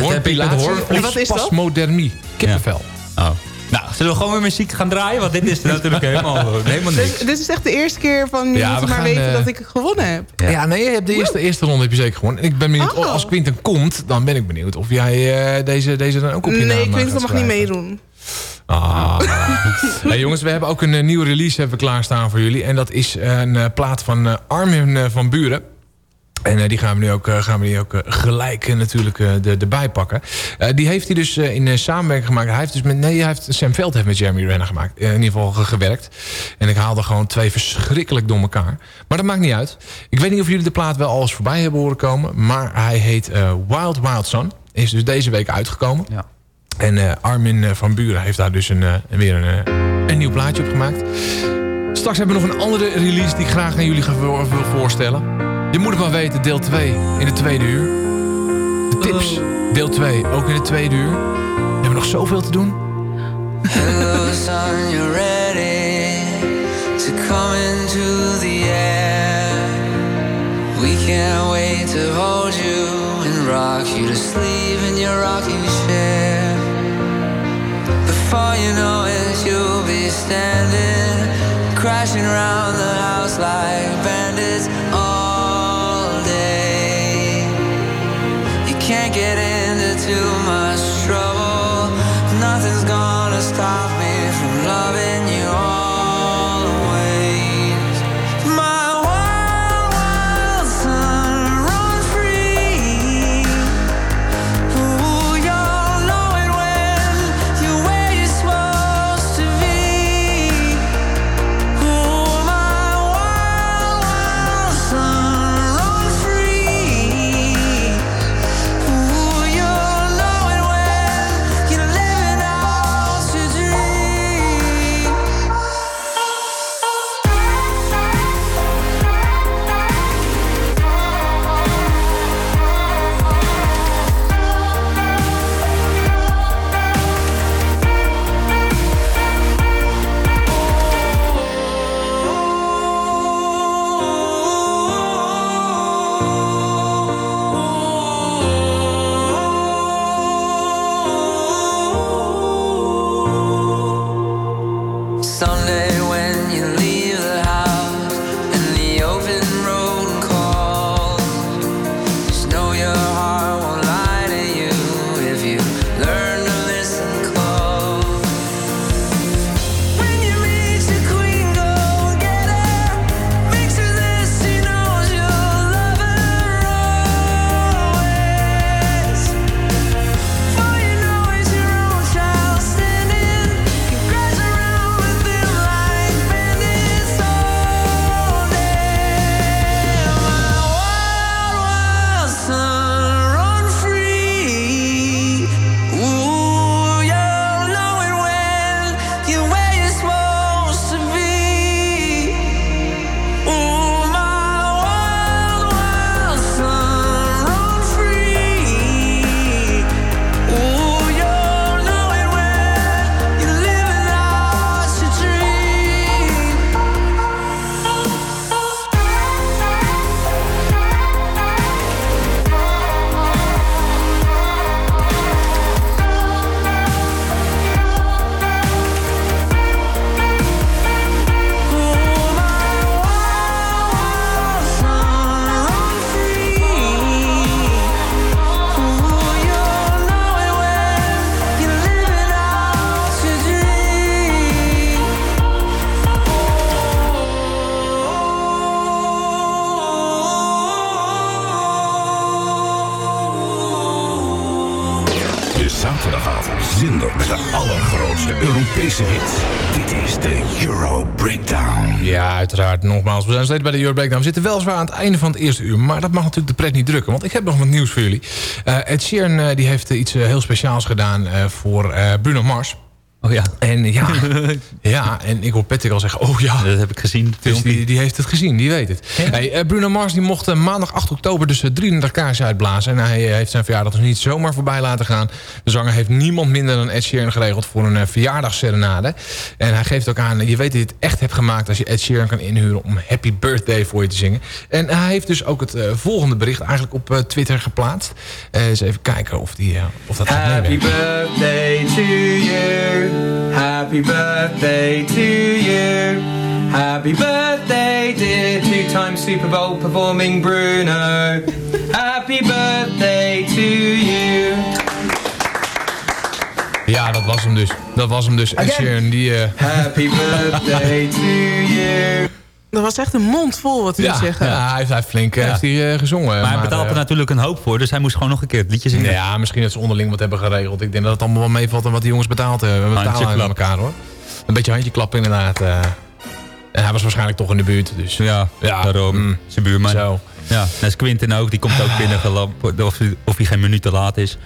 Hoornpilatie hoor... of wat is dat? spasmodermie? Kippenvel. Oh. Nou, zullen we gewoon weer muziek gaan draaien? Want dit is natuurlijk helemaal, helemaal niks. Dit, dit is echt de eerste keer van jullie Ja, we moeten maar gaan, weten eh, dat ik gewonnen heb. Ja. nee, je hebt de eerste, eerste ronde heb je zeker gewonnen. En ik ben benieuwd, Oh. als Quinten komt... dan ben ik benieuwd of jij eh, deze, deze dan ook op je naam Nee, eh, Quinten mag niet meedoen. Ah. hey, jongens, we hebben ook een nieuwe release hebben klaarstaan voor jullie. En dat is een eh, plaat van eh, Armin van Buren. En eh, die gaan we nu ook, eh, gaan we nu ook eh, gelijk natuurlijk de, erbij pakken. Die heeft hij dus in samenwerking gemaakt. Hij heeft dus met, nee, hij heeft, Sam Veld heeft met Jeremy Renner gemaakt. In ieder geval ge- gewerkt. En ik haalde gewoon twee verschrikkelijk door elkaar. Maar dat maakt niet uit. Ik weet niet of jullie de plaat wel al eens voorbij hebben horen komen. Maar hij heet Wild Wild Son. Is dus deze week uitgekomen. Ja. En Armin van Buren heeft daar dus een, weer een, een nieuw plaatje op gemaakt. Straks hebben we nog een andere release die ik graag aan jullie wil voorstellen. Je moet het maar weten, deel 2 in de tweede uur. De tips, deel 2, ook in de tweede uur. We hebben nog zoveel te doen. Hello, son, you're ready to come into the air. We can't wait to hold you and rock you to sleep in your rocking chair. Before you know it, you'll be standing, crashing around the house like bandits can't get into too much allergrootste Europese hits. Dit is de Euro Breakdown. Ja, uiteraard. Nogmaals, we zijn steeds bij de Euro Breakdown. We zitten weliswaar aan het einde van het eerste uur. Maar dat mag natuurlijk de pret niet drukken. Want ik heb nog wat nieuws voor jullie. Eh, Ed Sheeran eh, die heeft eh, iets heel speciaals gedaan voor Bruno Mars. Oh ja. En ja, ja, en ik hoor Patrick al zeggen, oh ja. Dat heb ik gezien. Dus die, die heeft het gezien, die weet het. Hey, eh, Bruno Mars die mocht eh, maandag 8 oktober dus eh, 33 kaarsen uitblazen. En hij eh, heeft zijn verjaardag dus niet zomaar voorbij laten gaan. De zanger heeft niemand minder dan Ed Sheeran geregeld voor een verjaardagsserenade. En hij geeft ook aan, je weet dat je het echt hebt gemaakt... als je Ed Sheeran kan inhuren om Happy Birthday voor je te zingen. En hij heeft dus ook het eh, volgende bericht eigenlijk op eh, Twitter geplaatst. Eh, eens even kijken of, die, eh, of dat gaat Happy birthday to you. Happy birthday to you. Happy birthday, dear two-time Super Bowl performing Bruno. Happy birthday to you. Ja, dat was hem dus. Dat was hem dus. Ed Again. Sheeran, die... eh, Happy birthday to you. Dat was echt een mond vol wat jullie ja, zeggen. ja, hij heeft, flink eh, Ja. heeft hij, eh, gezongen. Maar hij betaalt eh, er natuurlijk een hoop voor. Dus hij moest gewoon nog een keer het liedje zingen. Ja, misschien dat ze onderling wat hebben geregeld. Ik denk dat het allemaal wel meevalt en wat die jongens betaald hebben. We betalen aan elkaar hoor. Een beetje handjeklap inderdaad. eh. En hij was waarschijnlijk toch in de buurt. Dus Ja, ja daarom. mm, Zijn buurman. Zo. Ja, net als Quinten ook. Die komt ook binnen gelopen. Of, of hij geen minuut te laat is.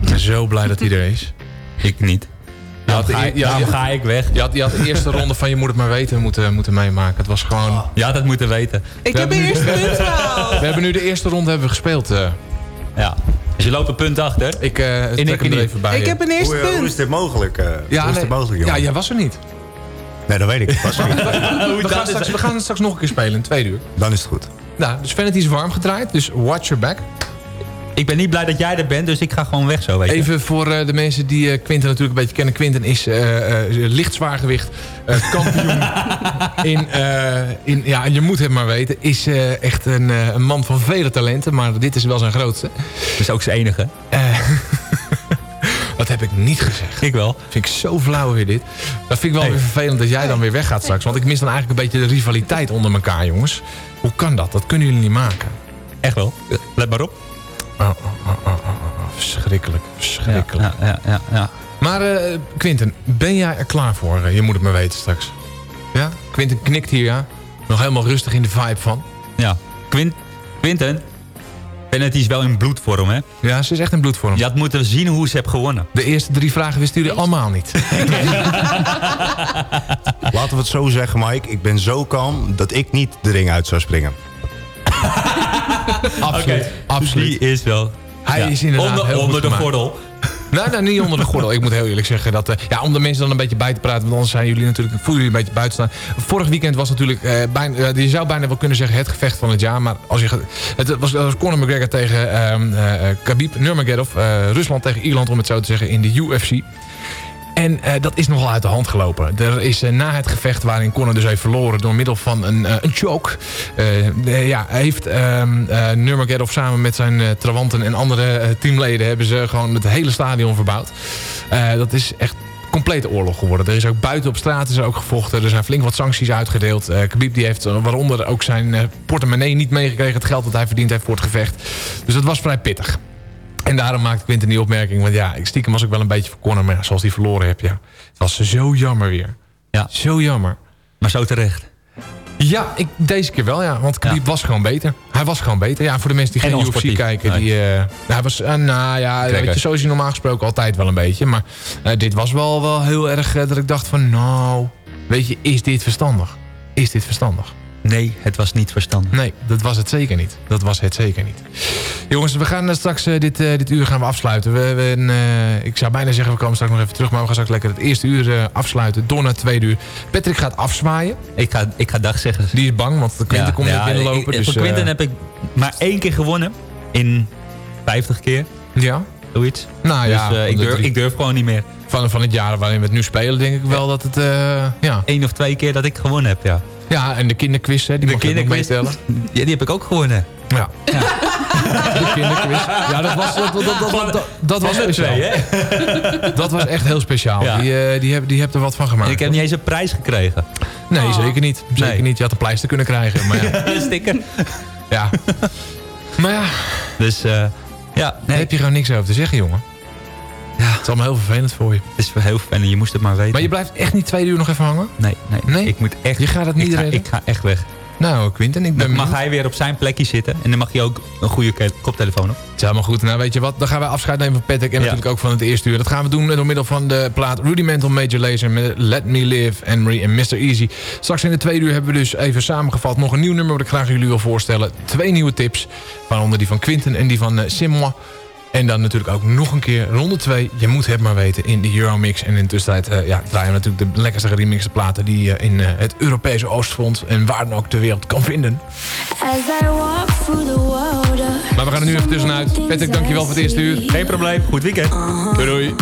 Ik ben zo blij dat hij er is. Ik niet. Je had, de, ga, je, had, ik weg. je, had, je had de eerste ronde van Je moet het maar weten moeten, moeten meemaken. Het was gewoon... Ja, dat moeten weten. Ik We heb hebben een nu- eerste punt gehaald. We hebben nu de eerste ronde hebben we gespeeld. eh. Ja. Dus je loopt een punt achter. Ik eh trek één hem er niet. even bij. Ik eh. heb een eerste Hoe, hoe is punt. dit mogelijk? eh? ja, hoe is dit mogelijk, ja, jongen? jij was er niet. Nee, dat weet ik. Was er niet. We gaan, straks, we gaan straks nog een keer spelen in twee uur. Dan is het goed. Nou, dus Vanity is warm gedraaid. Dus watch your back. Ik ben niet blij dat jij er bent, dus ik ga gewoon weg zo, weet je. Even voor eh, de mensen die eh, Quinten natuurlijk een beetje kennen. Quinten is eh, licht zwaargewicht eh, kampioen. in, in, ja, je moet het maar weten. Is echt een, een man van vele talenten. Maar dit is wel zijn grootste. Dat is ook zijn enige. Dat heb ik niet gezegd. Ik wel. Vind ik zo flauw weer dit. Dat vind ik wel Hey. weer vervelend dat jij dan weer weggaat straks. Want ik mis dan eigenlijk een beetje de rivaliteit onder elkaar, jongens. Hoe kan dat? Dat kunnen jullie niet maken. Echt wel. Let maar op. Oh, oh, oh, oh, oh, oh. Verschrikkelijk, verschrikkelijk. Ja, ja, ja, ja. Maar eh, Quinten, ben jij er klaar voor? Eh, Je moet het maar weten straks. Ja? Quinten knikt hier, ja? Nog helemaal rustig in de vibe van. ja. Quint, Quinten. Penalty is wel in bloedvorm, hè? Ja, ze is echt in bloedvorm. Je had moeten zien hoe ze heeft gewonnen. De eerste drie vragen wisten jullie allemaal niet. Laten we het zo zeggen, Mike. Ik ben zo kalm dat ik niet de ring uit zou springen. Absoluut. Absoluut. Die is wel... Hij Ja. is inderdaad Onder, heel onder de gordel. Nee, nee, niet onder de gordel. Ik moet heel eerlijk zeggen dat... eh, ja, om de mensen dan een beetje bij te praten. Want anders zijn jullie natuurlijk... voelen jullie een beetje buiten staan. Vorig weekend was natuurlijk... eh, bijna, eh, je zou bijna wel kunnen zeggen het gevecht van het jaar. Maar als je, het was, was Conor McGregor tegen ehm eh, eh, Khabib Nurmagomedov. Rusland tegen Ierland, om het zo te zeggen, in de UFC. En eh, dat is nogal uit de hand gelopen. Er is eh, na het gevecht waarin Conor dus heeft verloren... door middel van een, eh, een choke... ja, heeft ehm eh, Nurmagomedov samen met zijn trawanten en andere teamleden... hebben ze gewoon het hele stadion verbouwd. Dat is echt complete oorlog geworden. Er is ook buiten op straat is ook gevochten. Er zijn flink wat sancties uitgedeeld. Eh Khabib die heeft waaronder ook zijn portemonnee niet meegekregen. Het geld dat hij verdiend heeft voor het gevecht. Dus dat was vrij pittig. En daarom maakte Quinten die opmerking. Want ja, ik stiekem was ik wel een beetje voor Conor. Maar ja, zoals hij verloren heb, ja. Het was zo jammer weer. Ja. Zo jammer. Maar zo terecht. Ja, ik, deze keer wel, ja. Want Khabib was gewoon beter. Hij was gewoon beter. Ja, voor de mensen die En geen UFC kijken. Nee. Die, eh, hij was, eh, nou ja, Kijk, weet je, zo is hij normaal gesproken altijd wel een beetje. Maar eh, dit was wel, wel heel erg dat ik dacht van... Nou, weet je, is dit verstandig? Is dit verstandig? Nee, het was niet verstandig. Nee, dat was het zeker niet. Dat was het zeker niet. Jongens, we gaan eh, straks eh, dit, eh, dit uur gaan we afsluiten. We, we, ik zou bijna zeggen, we komen straks nog even terug. Maar we gaan straks lekker het eerste uur afsluiten. Door naar het tweede uur. Patrick gaat afzwaaien. Ik ga, ik ga dag zeggen. Die is bang, want de Quinten komt net binnenlopen. ik- dus, voor Quinten heb ik maar één keer gewonnen. In 50 keer. Ja. Zoiets. Nou ja, dus, van ik, durf, ik durf gewoon niet meer. Van, van het jaar waarin we het nu spelen, denk ik wel dat het... eh, ja. Eén of twee keer dat ik gewonnen heb, ja. Ja, en de kinderquiz, hè, die De mag je ook meetellen. Ja, die heb ik ook gewonnen. Ja. De kinderquiz. Ja, dat was, dat, dat, dat, dat, dat, dat was speciaal. twee, hè? Dat was echt heel speciaal. Ja. Die, eh, die, heb, die hebt er wat van gemaakt. En ik heb niet eens een prijs gekregen. Nee, zeker niet. Zeker Nee. niet. Je had een pleister kunnen krijgen. Maar ja. Een sticker. ja. Maar ja, Dus, eh ja. daar heb je gewoon niks over te zeggen, jongen. Het is allemaal heel vervelend voor je. Het is heel vervelend, je moest het maar weten. Maar je blijft echt niet twee uur nog even hangen? Nee, nee, Nee? Ik moet echt... Je gaat het niet ik ga, redden? Ik ga echt weg. Nou, Quinten, ik ben Dan mag hij weer op zijn plekje zitten. En dan mag je ook een goede koptelefoon op. Ja, maar goed. Nou, weet je wat? Dan gaan wij afscheid nemen van Patrick en Ja. natuurlijk ook van het eerste uur. Dat gaan we doen door middel van de plaat Rudimental Major Lazer met Let Me Live, Henry en Mr. Easy. Straks in de tweede uur hebben we dus even samengevat nog een nieuw nummer wat ik graag jullie wil voorstellen. Twee nieuwe tips, waaronder die van Quinten en die van uh, Simon. En dan natuurlijk ook nog een keer ronde 2. Je moet het maar weten in de Euromix. En in de tussentijd eh, ja, draaien we natuurlijk de lekkerste remixte platen... die je in eh, het Europese Oostfront en waar dan ook ter wereld kan vinden. Uh, Maar we gaan er nu even tussenuit. Patrick, dankjewel voor het eerste uur. Geen probleem. Goed weekend. Doei doei.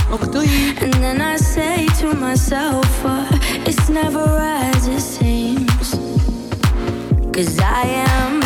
And then I say to myself, uh, it's never as it seems. Cause I am